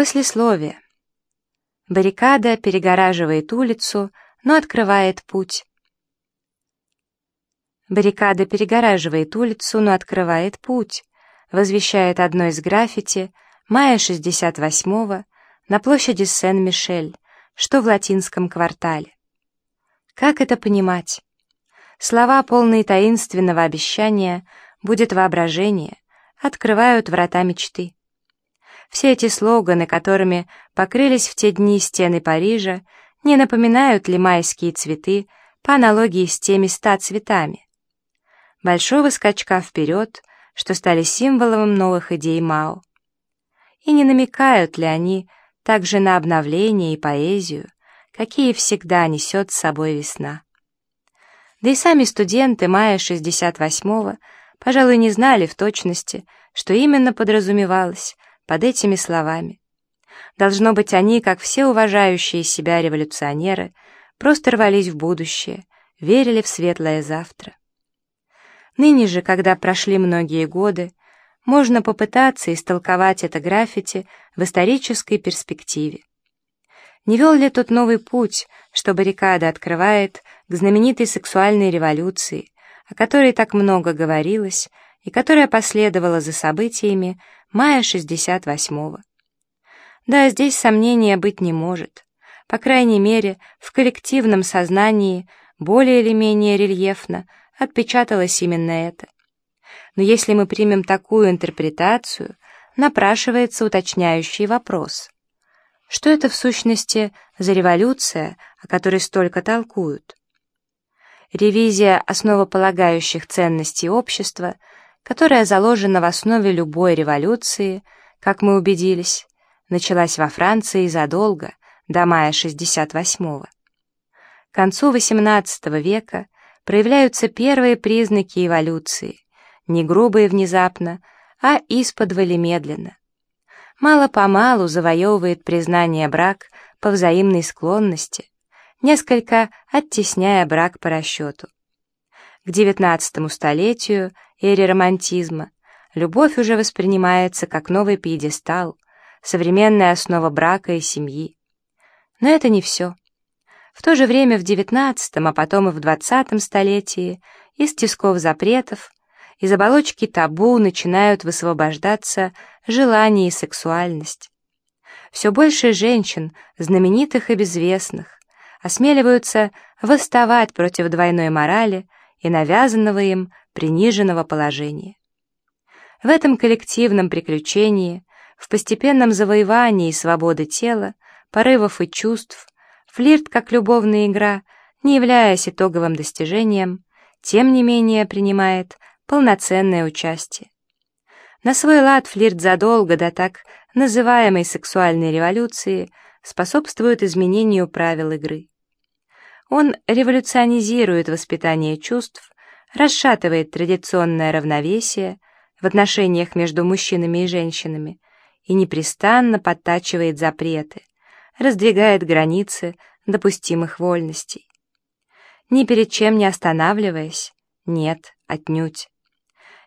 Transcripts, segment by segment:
Послесловие. Баррикада перегораживает улицу, но открывает путь. Баррикада перегораживает улицу, но открывает путь, возвещает одно из граффити мая 68-го на площади Сен-Мишель, что в латинском квартале. Как это понимать? Слова, полные таинственного обещания, будет воображение, открывают врата мечты. Все эти слоганы, которыми покрылись в те дни стены Парижа, не напоминают ли майские цветы по аналогии с теми ста цветами? Большого скачка вперед, что стали символом новых идей Мао. И не намекают ли они также на обновление и поэзию, какие всегда несет с собой весна? Да и сами студенты мая 68-го, пожалуй, не знали в точности, что именно подразумевалось под этими словами. Должно быть, они, как все уважающие себя революционеры, просто рвались в будущее, верили в светлое завтра. Ныне же, когда прошли многие годы, можно попытаться истолковать это граффити в исторической перспективе. Не вел ли тут новый путь, что баррикада открывает к знаменитой сексуальной революции, о которой так много говорилось и которая последовала за событиями мая 68-го. Да, здесь сомнения быть не может. По крайней мере, в коллективном сознании более или менее рельефно отпечаталось именно это. Но если мы примем такую интерпретацию, напрашивается уточняющий вопрос. Что это в сущности за революция, о которой столько толкуют? Ревизия основополагающих ценностей общества – которая заложена в основе любой революции, как мы убедились, началась во Франции задолго, до мая 68-го. К концу XVIII века проявляются первые признаки эволюции, не грубо и внезапно, а исподволи медленно. Мало-помалу завоевывает признание брак по взаимной склонности, несколько оттесняя брак по расчету. К XIX столетию эре романтизма, любовь уже воспринимается как новый пьедестал, современная основа брака и семьи. Но это не все. В то же время в XIX, а потом и в XX столетии из тисков запретов, из оболочки табу начинают высвобождаться желание и сексуальность. Все больше женщин, знаменитых и безвестных, осмеливаются восставать против двойной морали и навязанного им приниженного положения. В этом коллективном приключении, в постепенном завоевании свободы тела, порывов и чувств, флирт как любовная игра, не являясь итоговым достижением, тем не менее принимает полноценное участие. На свой лад флирт задолго до так называемой сексуальной революции способствует изменению правил игры. Он революционизирует воспитание чувств, расшатывает традиционное равновесие в отношениях между мужчинами и женщинами и непрестанно подтачивает запреты, раздвигает границы допустимых вольностей. Ни перед чем не останавливаясь, нет, отнюдь.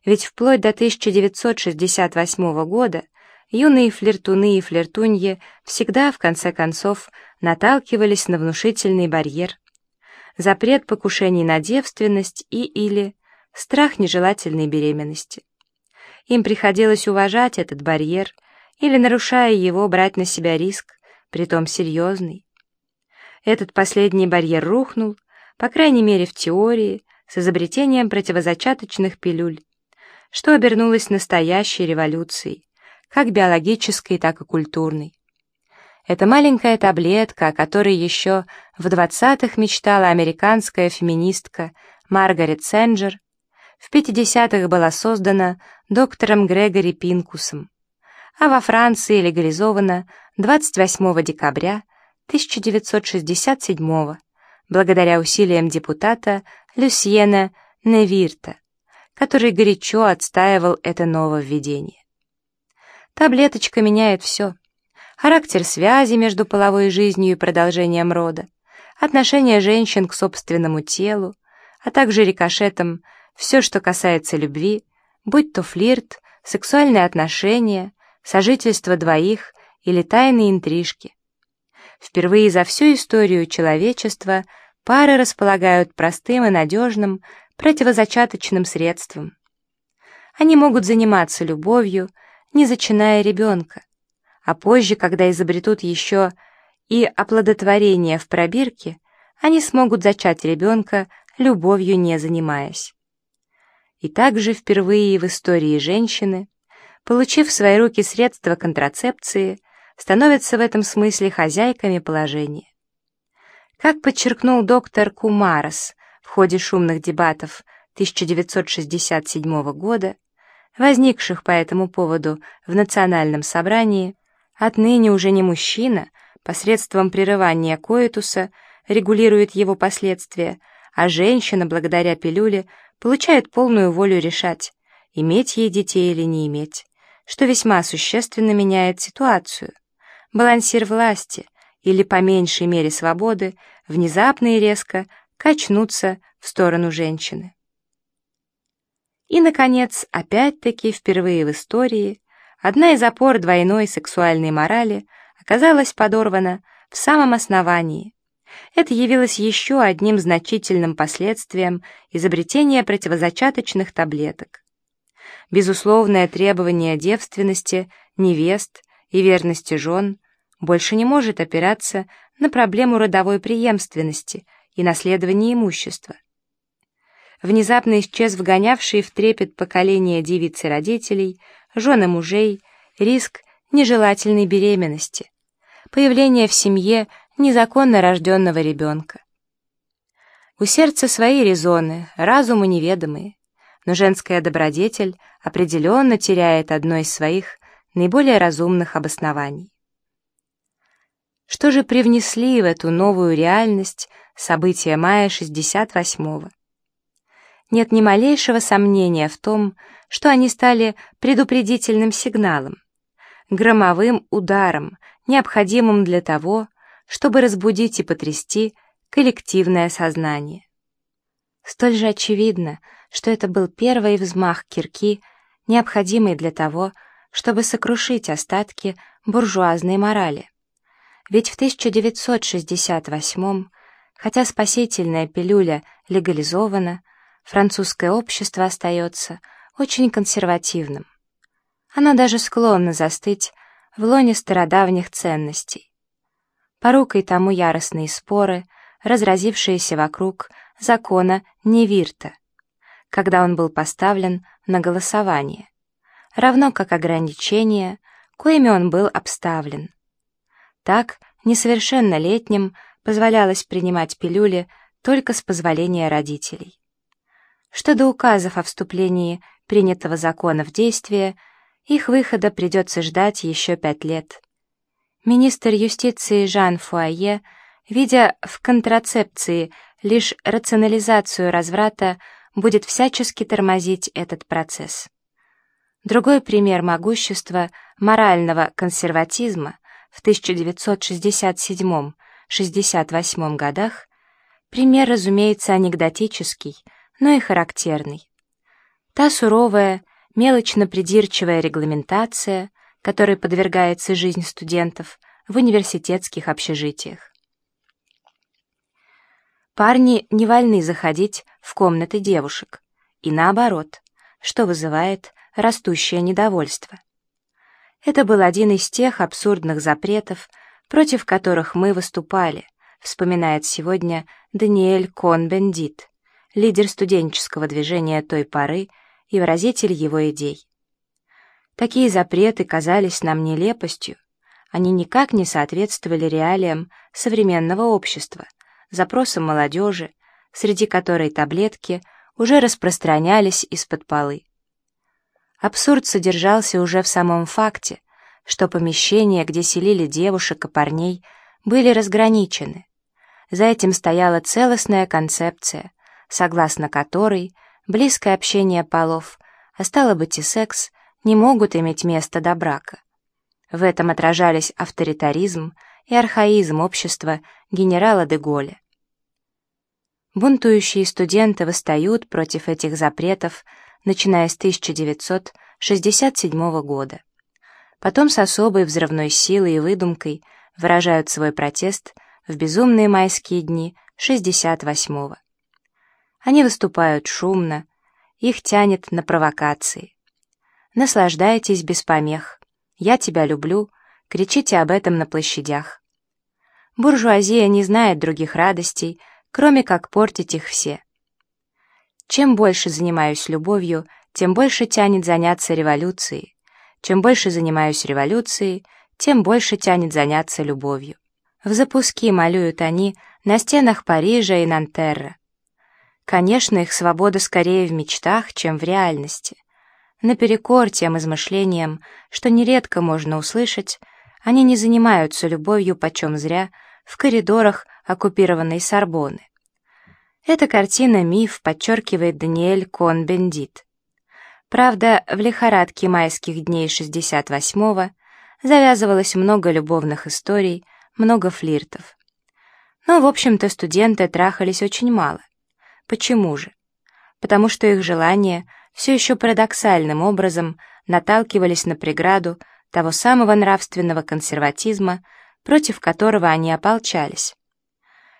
Ведь вплоть до 1968 года юные флиртуны и флиртуньи всегда, в конце концов, наталкивались на внушительный барьер, запрет покушений на девственность и или страх нежелательной беременности. Им приходилось уважать этот барьер или, нарушая его, брать на себя риск, притом серьезный. Этот последний барьер рухнул, по крайней мере в теории, с изобретением противозачаточных пилюль, что обернулось настоящей революцией, как биологической, так и культурной. Это маленькая таблетка, о которой еще в 20-х мечтала американская феминистка Маргарет Сенджер, в 50-х была создана доктором Грегори Пинкусом, а во Франции легализована 28 декабря 1967 благодаря усилиям депутата Люсьена Невирта, который горячо отстаивал это нововведение. Таблеточка меняет все характер связи между половой жизнью и продолжением рода, отношение женщин к собственному телу, а также рикошетом все, что касается любви, будь то флирт, сексуальные отношения, сожительство двоих или тайные интрижки. Впервые за всю историю человечества пары располагают простым и надежным противозачаточным средством. Они могут заниматься любовью, не зачиная ребенка, а позже, когда изобретут еще и оплодотворение в пробирке, они смогут зачать ребенка, любовью не занимаясь. И также впервые в истории женщины, получив в свои руки средства контрацепции, становятся в этом смысле хозяйками положения. Как подчеркнул доктор Кумарас в ходе шумных дебатов 1967 года, возникших по этому поводу в Национальном собрании, отныне уже не мужчина посредством прерывания коитуса регулирует его последствия, а женщина, благодаря пилюле, получает полную волю решать, иметь ей детей или не иметь, что весьма существенно меняет ситуацию. Балансир власти или, по меньшей мере, свободы внезапно и резко качнутся в сторону женщины. И, наконец, опять-таки, впервые в истории, одна из опор двойной сексуальной морали оказалась подорвана в самом основании. Это явилось еще одним значительным последствием изобретения противозачаточных таблеток. Безусловное требование девственности, невест и верности жен больше не может опираться на проблему родовой преемственности и наследования имущества внезапно исчез вгонявший в трепет поколение девиц и родителей, жены мужей, риск нежелательной беременности, появление в семье незаконно рожденного ребенка. У сердца свои резоны, разуму неведомые, но женская добродетель определенно теряет одно из своих наиболее разумных обоснований. Что же привнесли в эту новую реальность события мая 68-го? Нет ни малейшего сомнения в том, что они стали предупредительным сигналом, громовым ударом, необходимым для того, чтобы разбудить и потрясти коллективное сознание. Столь же очевидно, что это был первый взмах кирки, необходимый для того, чтобы сокрушить остатки буржуазной морали. Ведь в 1968 хотя спасительная пилюля легализована, французское общество остается очень консервативным. Оно даже склонно застыть в лоне стародавних ценностей. Порукой тому яростные споры, разразившиеся вокруг закона Невирта, когда он был поставлен на голосование, равно как ограничения, коими он был обставлен. Так, несовершеннолетним позволялось принимать пилюли только с позволения родителей что до указов о вступлении принятого закона в действие, их выхода придется ждать еще пять лет. Министр юстиции Жан Фуае, видя в контрацепции лишь рационализацию разврата, будет всячески тормозить этот процесс. Другой пример могущества морального консерватизма в 1967-68 годах, пример, разумеется, анекдотический – но и характерный. Та суровая, мелочно-придирчивая регламентация, которой подвергается жизнь студентов в университетских общежитиях. Парни не вольны заходить в комнаты девушек, и наоборот, что вызывает растущее недовольство. Это был один из тех абсурдных запретов, против которых мы выступали, вспоминает сегодня Даниэль Кон-Бендит лидер студенческого движения той поры и выразитель его идей. Такие запреты казались нам нелепостью, они никак не соответствовали реалиям современного общества, запросам молодежи, среди которой таблетки уже распространялись из-под полы. Абсурд содержался уже в самом факте, что помещения, где селили девушек и парней, были разграничены. За этим стояла целостная концепция — согласно которой близкое общение полов, а стало быть и секс, не могут иметь место до брака. В этом отражались авторитаризм и архаизм общества генерала де Голля. Бунтующие студенты восстают против этих запретов, начиная с 1967 года. потом с особой взрывной силой и выдумкой выражают свой протест в безумные майские дни 68-го. Они выступают шумно, их тянет на провокации. Наслаждайтесь без помех. «Я тебя люблю», кричите об этом на площадях. Буржуазия не знает других радостей, кроме как портить их все. Чем больше занимаюсь любовью, тем больше тянет заняться революцией. Чем больше занимаюсь революцией, тем больше тянет заняться любовью. В запуски малюют они на стенах Парижа и Нантерра. Конечно, их свобода скорее в мечтах, чем в реальности. Наперекор тем измышлениям, что нередко можно услышать, они не занимаются любовью почем зря в коридорах оккупированной Сорбоны. Эта картина «Миф» подчеркивает Даниэль Кон-Бендит. Правда, в лихорадке майских дней 68-го завязывалось много любовных историй, много флиртов. Но, в общем-то, студенты трахались очень мало. Почему же? Потому что их желания все еще парадоксальным образом наталкивались на преграду того самого нравственного консерватизма, против которого они ополчались.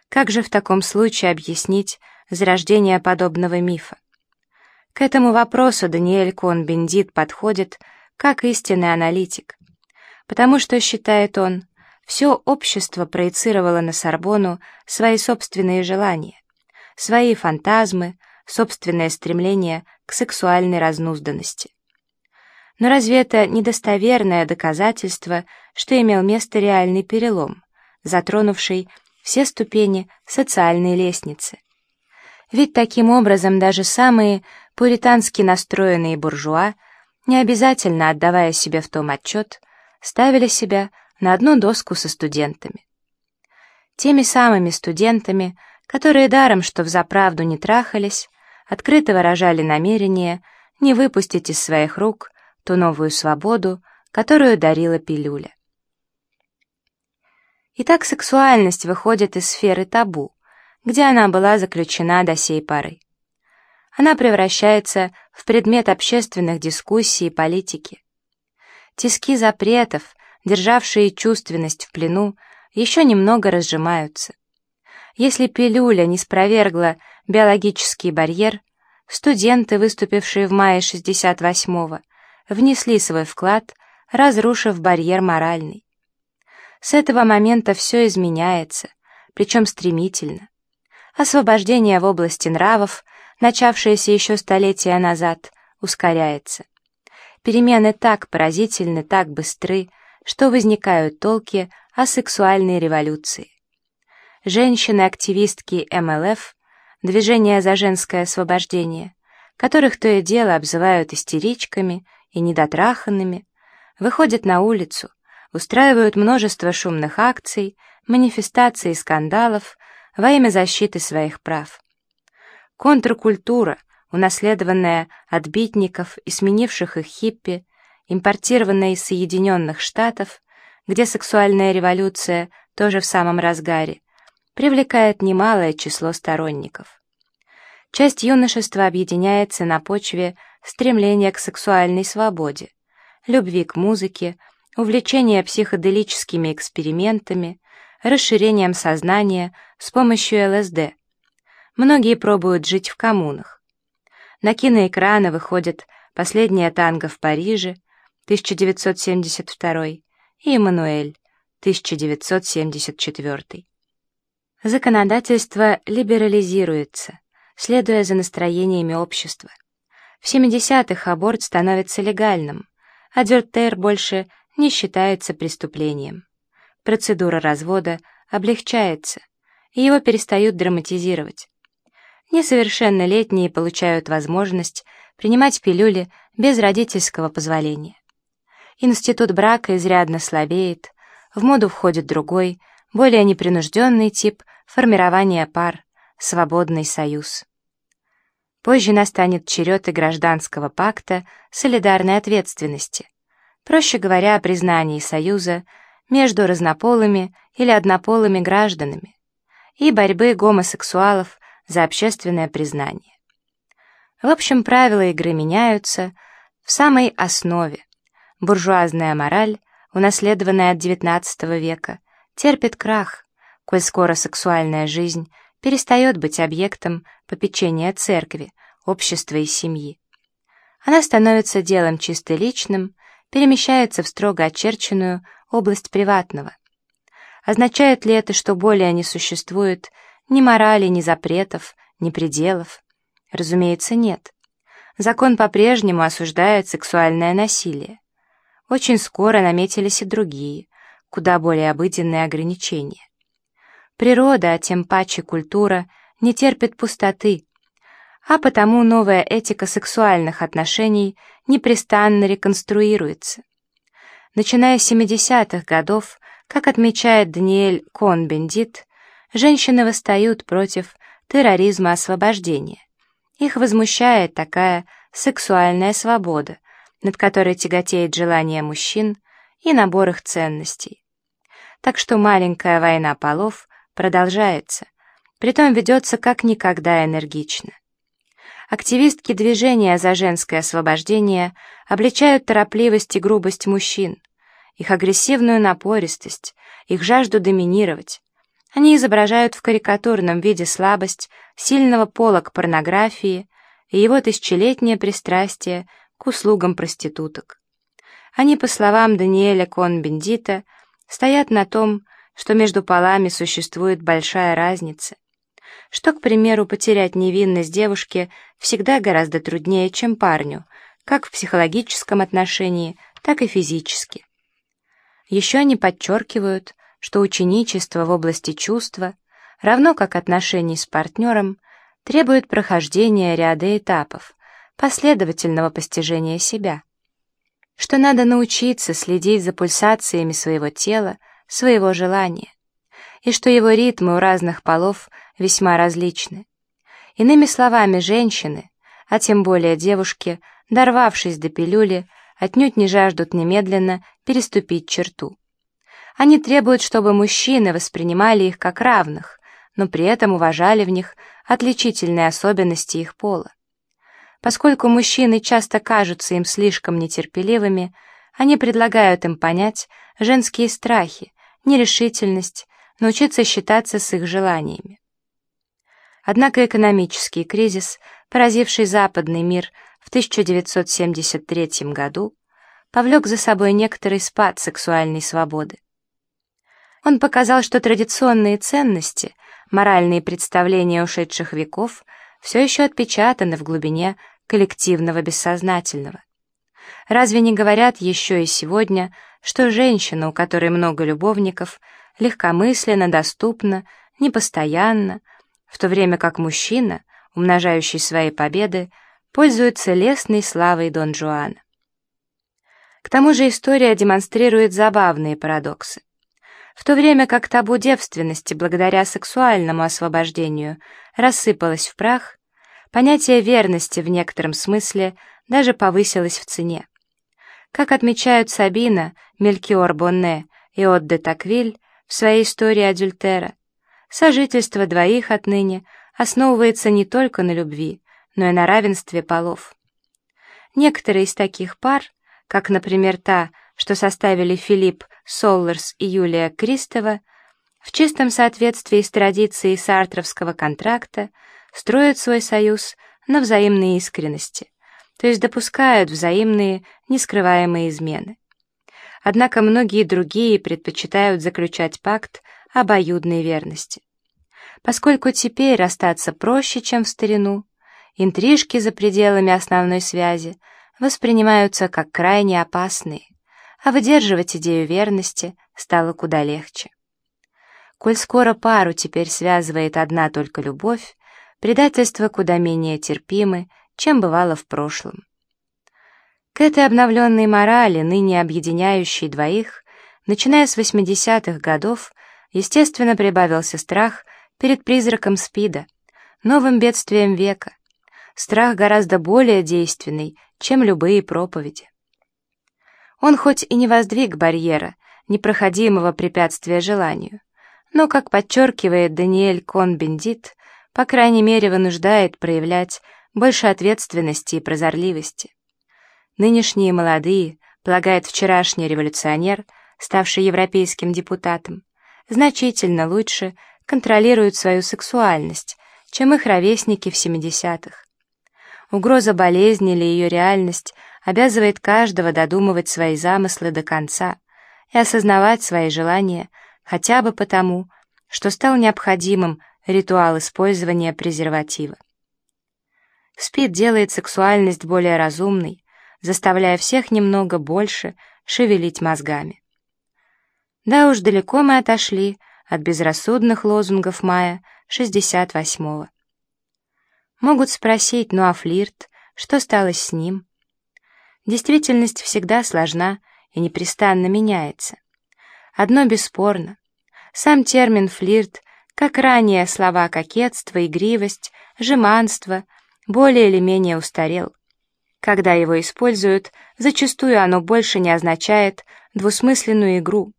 Как же в таком случае объяснить зарождение подобного мифа? К этому вопросу Даниэль Кон-Бендит подходит как истинный аналитик, потому что, считает он, все общество проецировало на Сорбону свои собственные желания, свои фантазмы, собственное стремление к сексуальной разнузданности. Но разве это недостоверное доказательство, что имел место реальный перелом, затронувший все ступени социальной лестницы? Ведь таким образом даже самые пуритански настроенные буржуа, не обязательно отдавая себе в том отчет, ставили себя на одну доску со студентами. Теми самыми студентами, которые даром, что взаправду не трахались, открыто выражали намерение не выпустить из своих рук ту новую свободу, которую дарила пилюля. Итак, сексуальность выходит из сферы табу, где она была заключена до сей поры. Она превращается в предмет общественных дискуссий и политики. Тиски запретов, державшие чувственность в плену, еще немного разжимаются. Если пилюля не спровергла биологический барьер, студенты, выступившие в мае 68-го, внесли свой вклад, разрушив барьер моральный. С этого момента все изменяется, причем стремительно. Освобождение в области нравов, начавшееся еще столетия назад, ускоряется. Перемены так поразительны, так быстры, что возникают толки о сексуальной революции. Женщины-активистки МЛФ, движение за женское освобождение, которых то и дело обзывают истеричками и недотраханными, выходят на улицу, устраивают множество шумных акций, манифестаций и скандалов во имя защиты своих прав. Контркультура, унаследованная от битников и сменивших их хиппи, импортированная из Соединенных Штатов, где сексуальная революция тоже в самом разгаре, привлекает немалое число сторонников. Часть юношества объединяется на почве стремления к сексуальной свободе, любви к музыке, увлечения психоделическими экспериментами, расширением сознания с помощью ЛСД. Многие пробуют жить в коммунах. На киноэкраны выходят «Последняя танго в Париже» 1972 и «Эммануэль» 1974. Законодательство либерализируется, следуя за настроениями общества. В 70-х аборт становится легальным, а дюртер больше не считается преступлением. Процедура развода облегчается, и его перестают драматизировать. Несовершеннолетние получают возможность принимать пилюли без родительского позволения. Институт брака изрядно слабеет, в моду входит другой, более непринужденный тип формирования пар, свободный союз. Позже настанет черед и гражданского пакта солидарной ответственности, проще говоря, о признании союза между разнополыми или однополыми гражданами и борьбы гомосексуалов за общественное признание. В общем, правила игры меняются в самой основе. буржуазная мораль, унаследованная от XIX века, терпит крах, коль скоро сексуальная жизнь перестает быть объектом попечения церкви, общества и семьи. Она становится делом чисто личным, перемещается в строго очерченную область приватного. Означает ли это, что более не существует ни морали, ни запретов, ни пределов? Разумеется, нет. Закон по-прежнему осуждает сексуальное насилие. Очень скоро наметились и другие, куда более обыденные ограничения. Природа, а тем паче культура, не терпит пустоты, а потому новая этика сексуальных отношений непрестанно реконструируется. Начиная с 70-х годов, как отмечает Даниэль Кон-Бендит, женщины восстают против терроризма освобождения. Их возмущает такая сексуальная свобода, над которой тяготеет желание мужчин и набор их ценностей. Так что маленькая война полов продолжается, притом ведется как никогда энергично. Активистки движения за женское освобождение обличают торопливость и грубость мужчин, их агрессивную напористость, их жажду доминировать. Они изображают в карикатурном виде слабость сильного пола к порнографии и его тысячелетнее пристрастие к услугам проституток. Они, по словам Даниэля Кон-Бендита, стоят на том, что между полами существует большая разница, что, к примеру, потерять невинность девушки всегда гораздо труднее, чем парню, как в психологическом отношении, так и физически. Еще они подчеркивают, что ученичество в области чувства, равно как отношений с партнером, требует прохождения ряда этапов, последовательного постижения себя, что надо научиться следить за пульсациями своего тела, своего желания, и что его ритмы у разных полов весьма различны. Иными словами, женщины, а тем более девушки, дорвавшись до пилюли, отнюдь не жаждут немедленно переступить черту. Они требуют, чтобы мужчины воспринимали их как равных, но при этом уважали в них отличительные особенности их пола. Поскольку мужчины часто кажутся им слишком нетерпеливыми, они предлагают им понять женские страхи, нерешительность, научиться считаться с их желаниями. Однако экономический кризис, поразивший западный мир в 1973 году, повлек за собой некоторый спад сексуальной свободы. Он показал, что традиционные ценности, моральные представления ушедших веков все еще отпечатаны в глубине коллективного бессознательного. Разве не говорят еще и сегодня, что женщина, у которой много любовников, легкомысленно, доступна, непостоянна, в то время как мужчина, умножающий свои победы, пользуется лестной славой Дон Жуана. К тому же история демонстрирует забавные парадоксы. В то время как табу девственности благодаря сексуальному освобождению рассыпалось в прах, понятие верности в некотором смысле даже повысилось в цене. Как отмечают Сабина, Мелькиор Бонне и Отде Таквиль в своей истории Адюльтера, сожительство двоих отныне основывается не только на любви, но и на равенстве полов. Некоторые из таких пар, как, например, та, что составили Филипп Соллерс и Юлия Кристова, в чистом соответствии с традицией сартровского контракта строят свой союз на взаимной искренности, то есть допускают взаимные нескрываемые измены. Однако многие другие предпочитают заключать пакт обоюдной верности. Поскольку теперь расстаться проще, чем в старину, интрижки за пределами основной связи воспринимаются как крайне опасные а выдерживать идею верности стало куда легче. Коль скоро пару теперь связывает одна только любовь, предательства куда менее терпимы, чем бывало в прошлом. К этой обновленной морали, ныне объединяющей двоих, начиная с 80-х годов, естественно, прибавился страх перед призраком СПИДа, новым бедствием века, страх гораздо более действенный, чем любые проповеди. Он хоть и не воздвиг барьера, непроходимого препятствия желанию, но, как подчеркивает Даниэль Кон-Бендит, по крайней мере вынуждает проявлять больше ответственности и прозорливости. Нынешние молодые, полагает вчерашний революционер, ставший европейским депутатом, значительно лучше контролируют свою сексуальность, чем их ровесники в 70-х. Угроза болезни или ее реальность обязывает каждого додумывать свои замыслы до конца и осознавать свои желания хотя бы потому, что стал необходимым ритуал использования презерватива. СПИД делает сексуальность более разумной, заставляя всех немного больше шевелить мозгами. Да уж, далеко мы отошли от безрассудных лозунгов мая 68-го. Могут спросить, ну а флирт, что стало с ним? Действительность всегда сложна и непрестанно меняется. Одно бесспорно. Сам термин «флирт», как ранее слова «кокетство», «игривость», «жеманство», более или менее устарел. Когда его используют, зачастую оно больше не означает двусмысленную игру,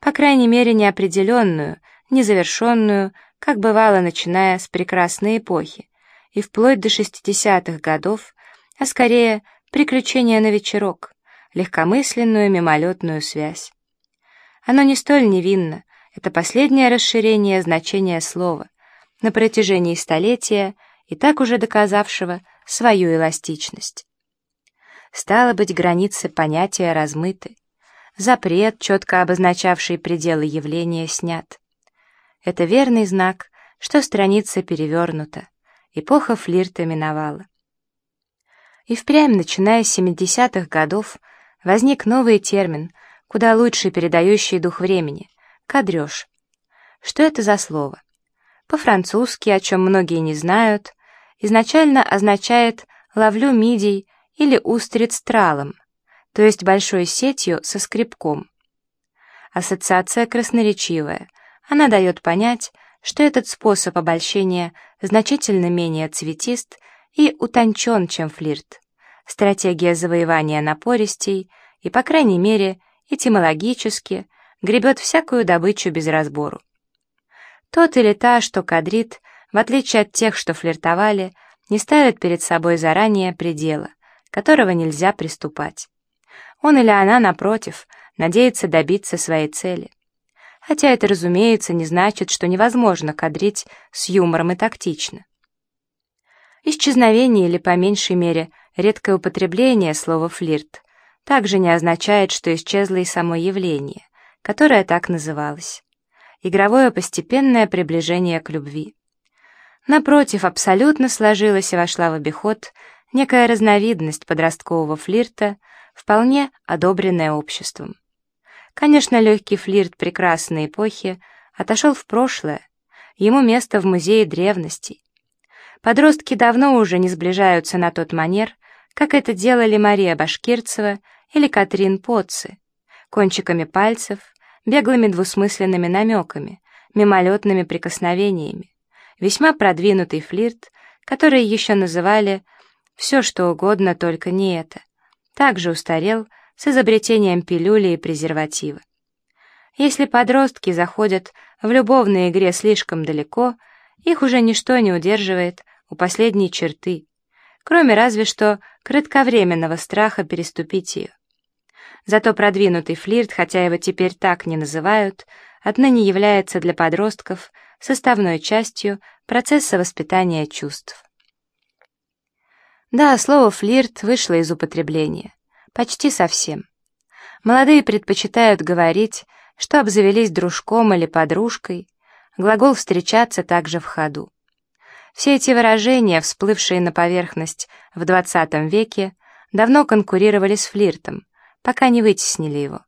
по крайней мере неопределенную, незавершенную, как бывало начиная с прекрасной эпохи, и вплоть до 60-х годов, а скорее приключения на вечерок, легкомысленную мимолетную связь. Оно не столь невинно, это последнее расширение значения слова, на протяжении столетия и так уже доказавшего свою эластичность. Стало быть, границы понятия размыты, запрет, четко обозначавший пределы явления, снят. Это верный знак, что страница перевернута, эпоха флирта миновала. И впрямь, начиная с 70-х годов, возник новый термин, куда лучше передающий дух времени — кадреж. Что это за слово? По-французски, о чем многие не знают, изначально означает «ловлю мидий» или «устриц тралом», то есть большой сетью со скребком. Ассоциация красноречивая. Она дает понять, что этот способ обольщения значительно менее цветист и утончен, чем флирт. Стратегия завоевания напористей и, по крайней мере, этимологически гребет всякую добычу без разбору. Тот или та, что кадрит, в отличие от тех, что флиртовали, не ставит перед собой заранее предела, которого нельзя приступать. Он или она, напротив, надеется добиться своей цели. Хотя это, разумеется, не значит, что невозможно кадрить с юмором и тактично. Исчезновение или, по меньшей мере, редкое употребление слова «флирт» также не означает, что исчезло и само явление, которое так называлось. Игровое постепенное приближение к любви. Напротив, абсолютно сложилась и вошла в обиход некая разновидность подросткового флирта, вполне одобренная обществом. Конечно, легкий флирт прекрасной эпохи отошел в прошлое, ему место в музее древностей. Подростки давно уже не сближаются на тот манер, как это делали Мария Башкирцева или Катрин Поцци, кончиками пальцев, беглыми двусмысленными намеками, мимолетными прикосновениями весьма продвинутый флирт, который еще называли «все что угодно, только не это», также устарел с изобретением пилюли и презерватива. Если подростки заходят в любовной игре слишком далеко, их уже ничто не удерживает у последней черты, кроме разве что кратковременного страха переступить ее. Зато продвинутый флирт, хотя его теперь так не называют, отныне является для подростков составной частью процесса воспитания чувств. Да, слово «флирт» вышло из употребления. Почти совсем. Молодые предпочитают говорить, что обзавелись дружком или подружкой, глагол «встречаться» также в ходу. Все эти выражения, всплывшие на поверхность в XX веке, давно конкурировали с флиртом, пока не вытеснили его.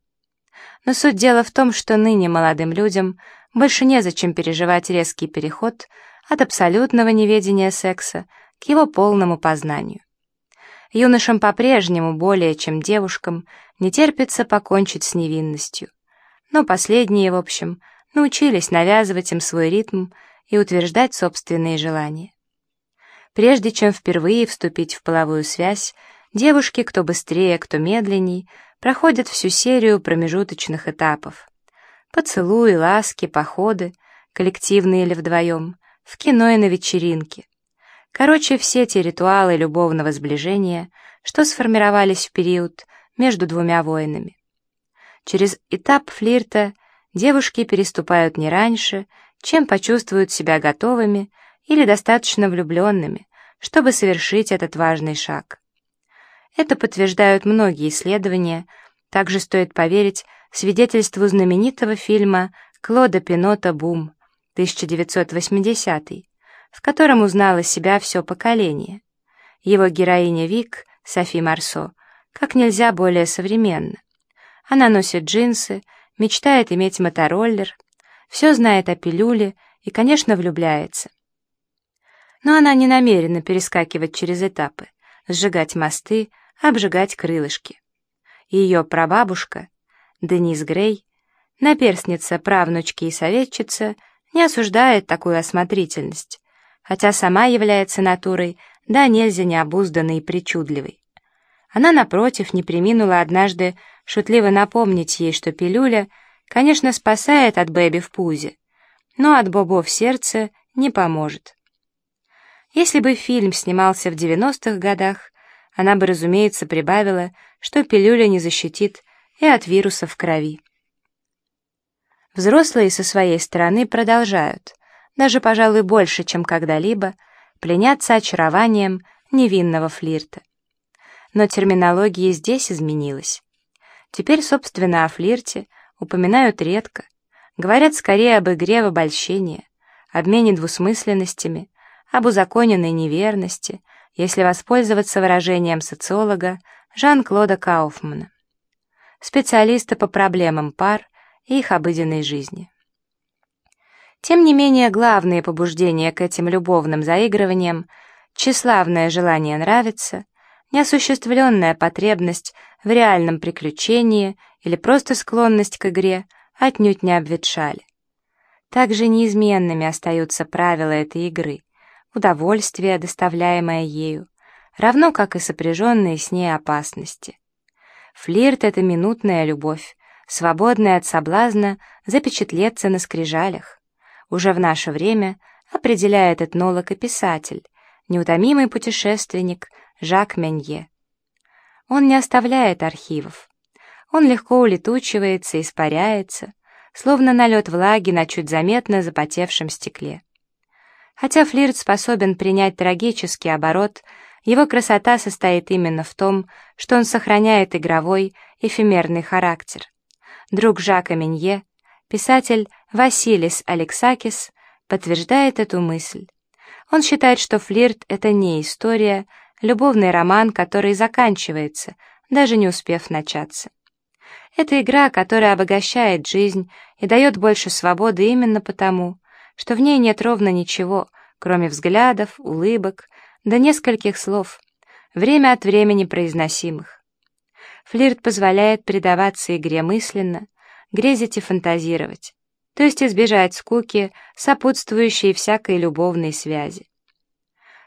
Но суть дела в том, что ныне молодым людям больше незачем переживать резкий переход от абсолютного неведения секса к его полному познанию. Юношам по-прежнему, более чем девушкам, не терпится покончить с невинностью. Но последние, в общем, научились навязывать им свой ритм и утверждать собственные желания. Прежде чем впервые вступить в половую связь, девушки, кто быстрее, кто медленней, проходят всю серию промежуточных этапов. Поцелуи, ласки, походы, коллективные или вдвоем, в кино и на вечеринке. Короче, все те ритуалы любовного сближения, что сформировались в период между двумя воинами. Через этап флирта девушки переступают не раньше, чем почувствуют себя готовыми или достаточно влюбленными, чтобы совершить этот важный шаг. Это подтверждают многие исследования, также стоит поверить свидетельству знаменитого фильма Клода Пинота «Бум» 1980 в котором узнала себя все поколение. Его героиня Вик, Софи Марсо, как нельзя более современна. Она носит джинсы, мечтает иметь мотороллер, все знает о пилюле и, конечно, влюбляется. Но она не намерена перескакивать через этапы, сжигать мосты, обжигать крылышки. Ее прабабушка, Денис Грей, наперстница, правнучки и советчица, не осуждает такую осмотрительность, хотя сама является натурой, да нельзя необузданной и причудливой. Она, напротив, не приминула однажды шутливо напомнить ей, что пилюля, конечно, спасает от бэби в пузе, но от бобо в сердце не поможет. Если бы фильм снимался в 90-х годах, она бы, разумеется, прибавила, что пилюля не защитит и от вируса в крови. Взрослые со своей стороны продолжают, даже, пожалуй, больше, чем когда-либо, пленяться очарованием невинного флирта. Но терминология здесь изменилась. Теперь, собственно, о флирте упоминают редко, говорят скорее об игре в обольщение, обмене двусмысленностями, об узаконенной неверности, если воспользоваться выражением социолога Жан-Клода Кауфмана, специалиста по проблемам пар и их обыденной жизни. Тем не менее, главное побуждение к этим любовным заигрываниям — тщеславное желание нравиться, неосуществленная потребность в реальном приключении или просто склонность к игре отнюдь не обветшали. Также неизменными остаются правила этой игры, удовольствие, доставляемое ею, равно как и сопряженные с ней опасности. Флирт — это минутная любовь, свободная от соблазна запечатлеться на скрижалях уже в наше время определяет этнолог и писатель, неутомимый путешественник Жак Менье. Он не оставляет архивов. Он легко улетучивается, испаряется, словно налет влаги на чуть заметно запотевшем стекле. Хотя флирт способен принять трагический оборот, его красота состоит именно в том, что он сохраняет игровой, эфемерный характер. Друг Жака Менье, писатель Василис Алексакис подтверждает эту мысль. Он считает, что флирт — это не история, любовный роман, который заканчивается, даже не успев начаться. Это игра, которая обогащает жизнь и дает больше свободы именно потому, что в ней нет ровно ничего, кроме взглядов, улыбок, да нескольких слов, время от времени произносимых. Флирт позволяет предаваться игре мысленно, грезить и фантазировать то есть избежать скуки, сопутствующей всякой любовной связи.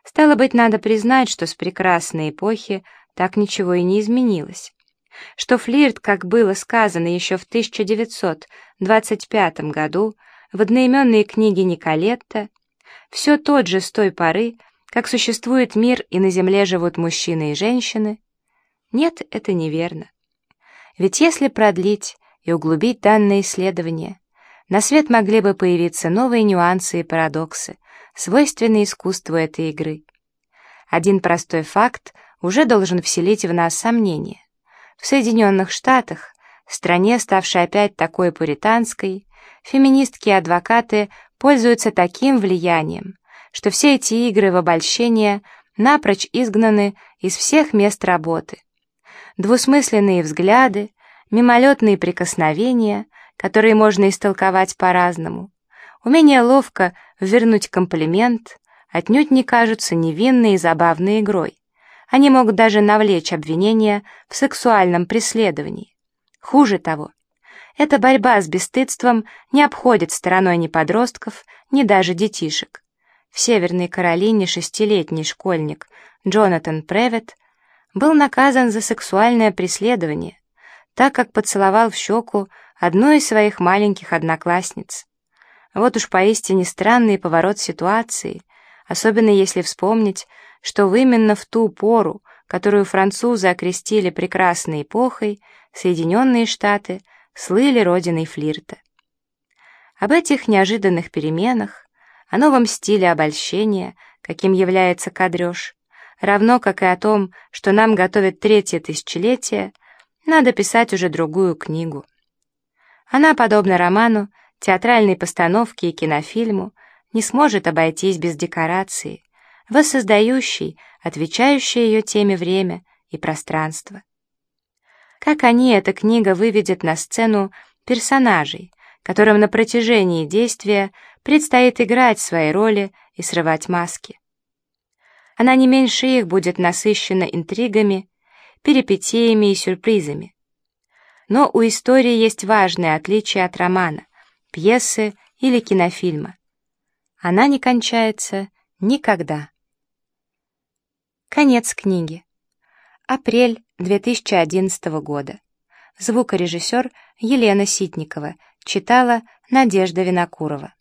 Стало быть, надо признать, что с прекрасной эпохи так ничего и не изменилось. Что флирт, как было сказано еще в 1925 году в одноименной книге Николетта, все тот же с той поры, как существует мир и на земле живут мужчины и женщины, нет, это неверно. Ведь если продлить и углубить данное исследование, на свет могли бы появиться новые нюансы и парадоксы, свойственные искусству этой игры. Один простой факт уже должен вселить в нас сомнение. В Соединенных Штатах, стране, ставшей опять такой пуританской, феминистки и адвокаты пользуются таким влиянием, что все эти игры в обольщение напрочь изгнаны из всех мест работы. Двусмысленные взгляды, мимолетные прикосновения — которые можно истолковать по-разному. Умение ловко вернуть комплимент отнюдь не кажутся невинной и забавной игрой. Они могут даже навлечь обвинения в сексуальном преследовании. Хуже того, эта борьба с бесстыдством не обходит стороной ни подростков, ни даже детишек. В Северной Каролине шестилетний школьник Джонатан Превет был наказан за сексуальное преследование, так как поцеловал в щеку одной из своих маленьких одноклассниц. Вот уж поистине странный поворот ситуации, особенно если вспомнить, что именно в ту пору, которую французы окрестили прекрасной эпохой, Соединенные Штаты слыли родиной флирта. Об этих неожиданных переменах, о новом стиле обольщения, каким является кадреж, равно как и о том, что нам готовят третье тысячелетие, надо писать уже другую книгу. Она, подобно роману, театральной постановке и кинофильму, не сможет обойтись без декорации, воссоздающей, отвечающей ее теме время и пространство. Как они, эта книга выведет на сцену персонажей, которым на протяжении действия предстоит играть свои роли и срывать маски. Она не меньше их будет насыщена интригами, перипетиями и сюрпризами. Но у истории есть важное отличие от романа, пьесы или кинофильма. Она не кончается никогда. Конец книги. Апрель 2011 года. Звукорежиссер Елена Ситникова. Читала Надежда Винокурова.